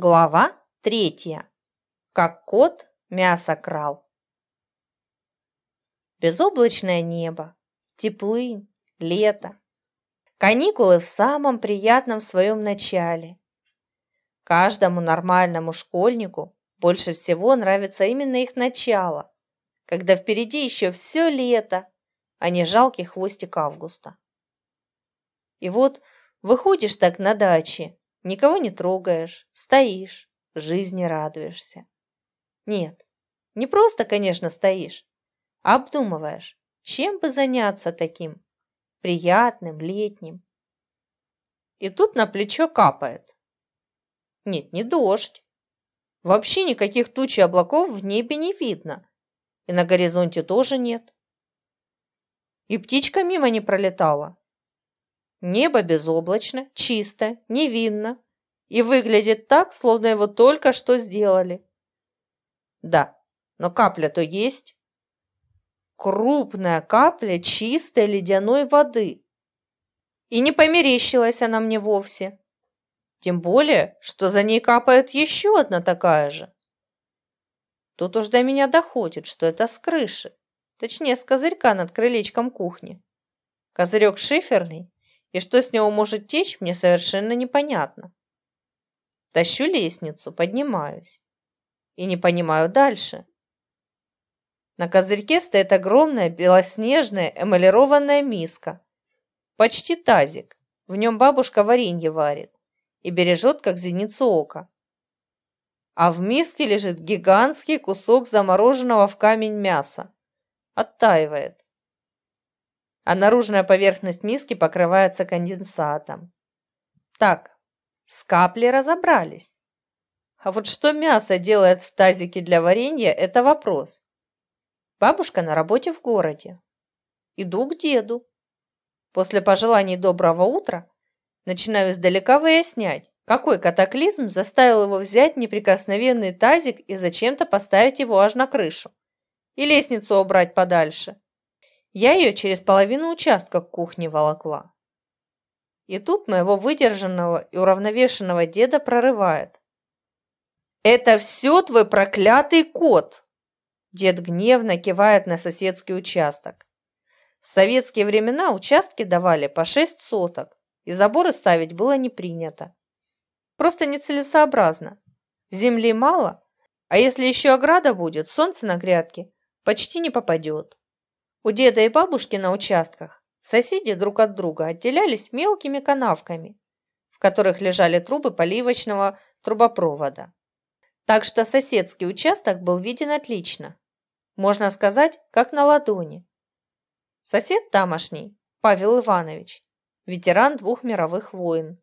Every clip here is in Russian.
Глава третья. Как кот мясо крал. Безоблачное небо, теплы, лето. Каникулы в самом приятном своем начале. Каждому нормальному школьнику больше всего нравится именно их начало, когда впереди еще все лето, а не жалкий хвостик августа. И вот выходишь так на даче, Никого не трогаешь, стоишь, жизни радуешься. Нет, не просто, конечно, стоишь, а обдумываешь, чем бы заняться таким приятным, летним. И тут на плечо капает. Нет, не дождь. Вообще никаких туч и облаков в небе не видно. И на горизонте тоже нет. И птичка мимо не пролетала. Небо безоблачно, чисто, невинно и выглядит так, словно его только что сделали. Да, но капля-то есть. Крупная капля чистой ледяной воды. И не померещилась она мне вовсе. Тем более, что за ней капает еще одна такая же. Тут уж до меня доходит, что это с крыши, точнее, с козырька над крылечком кухни. Козырек шиферный, и что с него может течь, мне совершенно непонятно. Тащу лестницу, поднимаюсь. И не понимаю дальше. На козырьке стоит огромная белоснежная эмалированная миска. Почти тазик. В нем бабушка варенье варит и бережет, как зеницу ока. А в миске лежит гигантский кусок замороженного в камень мяса. Оттаивает а наружная поверхность миски покрывается конденсатом. Так, с каплей разобрались. А вот что мясо делает в тазике для варенья – это вопрос. Бабушка на работе в городе. Иду к деду. После пожеланий доброго утра начинаю издалека выяснять, какой катаклизм заставил его взять неприкосновенный тазик и зачем-то поставить его аж на крышу. И лестницу убрать подальше. Я ее через половину участка к кухне волокла. И тут моего выдержанного и уравновешенного деда прорывает. «Это все твой проклятый кот!» Дед гневно кивает на соседский участок. В советские времена участки давали по шесть соток, и заборы ставить было не принято. Просто нецелесообразно. Земли мало, а если еще ограда будет, солнце на грядке почти не попадет. У деда и бабушки на участках соседи друг от друга отделялись мелкими канавками, в которых лежали трубы поливочного трубопровода. Так что соседский участок был виден отлично. Можно сказать, как на ладони. Сосед тамошний, Павел Иванович, ветеран двух мировых войн.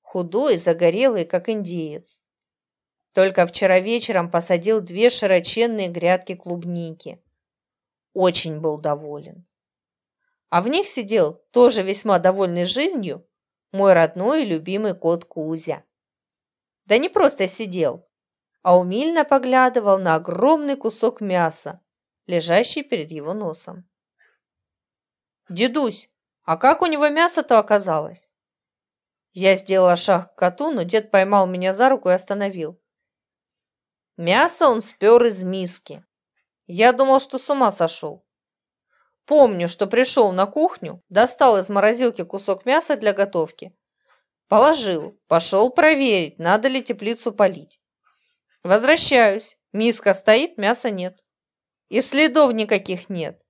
Худой, загорелый, как индеец. Только вчера вечером посадил две широченные грядки клубники очень был доволен. А в них сидел, тоже весьма довольный жизнью, мой родной и любимый кот Кузя. Да не просто сидел, а умильно поглядывал на огромный кусок мяса, лежащий перед его носом. «Дедусь, а как у него мясо-то оказалось?» Я сделала шаг к коту, но дед поймал меня за руку и остановил. Мясо он спер из миски, я думал, что с ума сошел. Помню, что пришел на кухню, достал из морозилки кусок мяса для готовки. Положил, пошел проверить, надо ли теплицу полить. Возвращаюсь, миска стоит, мяса нет. И следов никаких нет.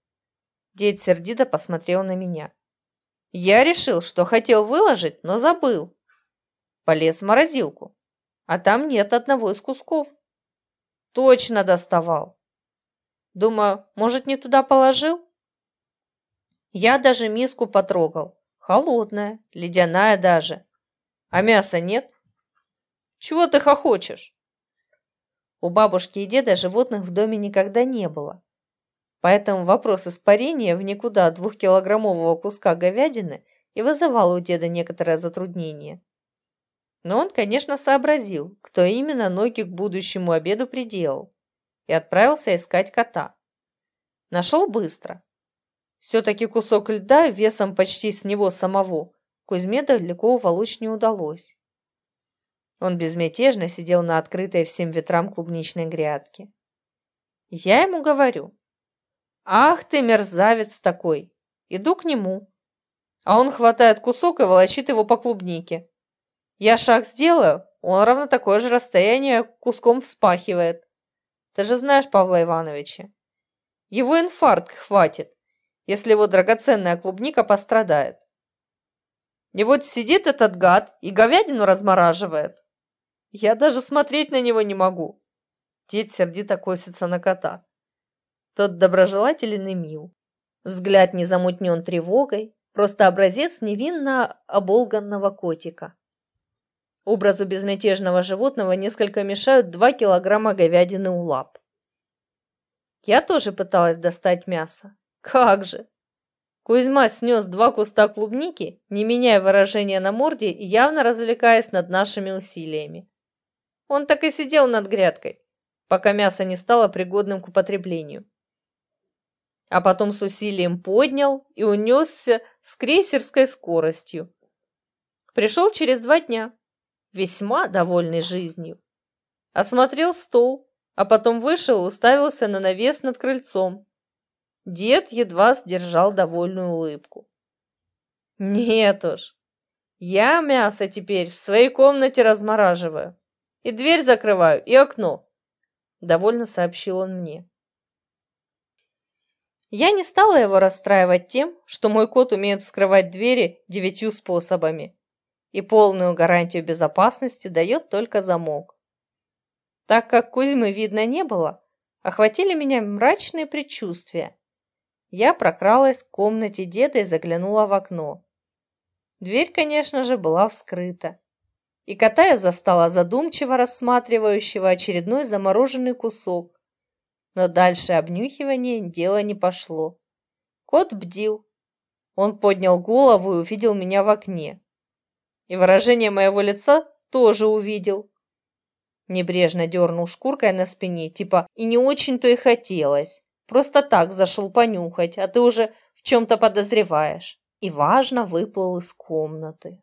Дед сердито посмотрел на меня. Я решил, что хотел выложить, но забыл. Полез в морозилку, а там нет одного из кусков. Точно доставал. Думаю, может, не туда положил? Я даже миску потрогал. Холодная, ледяная даже. А мяса нет? Чего ты хохочешь? У бабушки и деда животных в доме никогда не было. Поэтому вопрос испарения в никуда двухкилограммового куска говядины и вызывал у деда некоторое затруднение. Но он, конечно, сообразил, кто именно ноги к будущему обеду приделал и отправился искать кота. Нашел быстро. Все-таки кусок льда весом почти с него самого Кузьме далеко уволочь не удалось. Он безмятежно сидел на открытой всем ветрам клубничной грядке. Я ему говорю, «Ах ты, мерзавец такой!» Иду к нему. А он хватает кусок и волочит его по клубнике. Я шаг сделаю, он равно такое же расстояние куском вспахивает. Ты же знаешь Павла Ивановича. Его инфаркт хватит, если его драгоценная клубника пострадает. И вот сидит этот гад и говядину размораживает. Я даже смотреть на него не могу. Дед сердито косится на кота. Тот доброжелателен и мил. Взгляд не замутнен тревогой, просто образец невинно оболганного котика. Образу безмятежного животного несколько мешают два килограмма говядины у лап. Я тоже пыталась достать мясо. Как же! Кузьма снес два куста клубники, не меняя выражения на морде и явно развлекаясь над нашими усилиями. Он так и сидел над грядкой, пока мясо не стало пригодным к употреблению. А потом с усилием поднял и унесся с крейсерской скоростью. Пришел через два дня, весьма довольный жизнью. Осмотрел стол, а потом вышел и уставился на навес над крыльцом. Дед едва сдержал довольную улыбку. «Нет уж, я мясо теперь в своей комнате размораживаю. И дверь закрываю, и окно, довольно сообщил он мне. Я не стала его расстраивать тем, что мой кот умеет вскрывать двери девятью способами, и полную гарантию безопасности дает только замок. Так как Кузьмы видно не было, охватили меня мрачные предчувствия. Я прокралась к комнате деда и заглянула в окно. Дверь, конечно же, была вскрыта и кота я застала задумчиво рассматривающего очередной замороженный кусок. Но дальше обнюхивания дело не пошло. Кот бдил. Он поднял голову и увидел меня в окне. И выражение моего лица тоже увидел. Небрежно дернул шкуркой на спине, типа «и не очень-то и хотелось». Просто так зашел понюхать, а ты уже в чем-то подозреваешь. И важно выплыл из комнаты.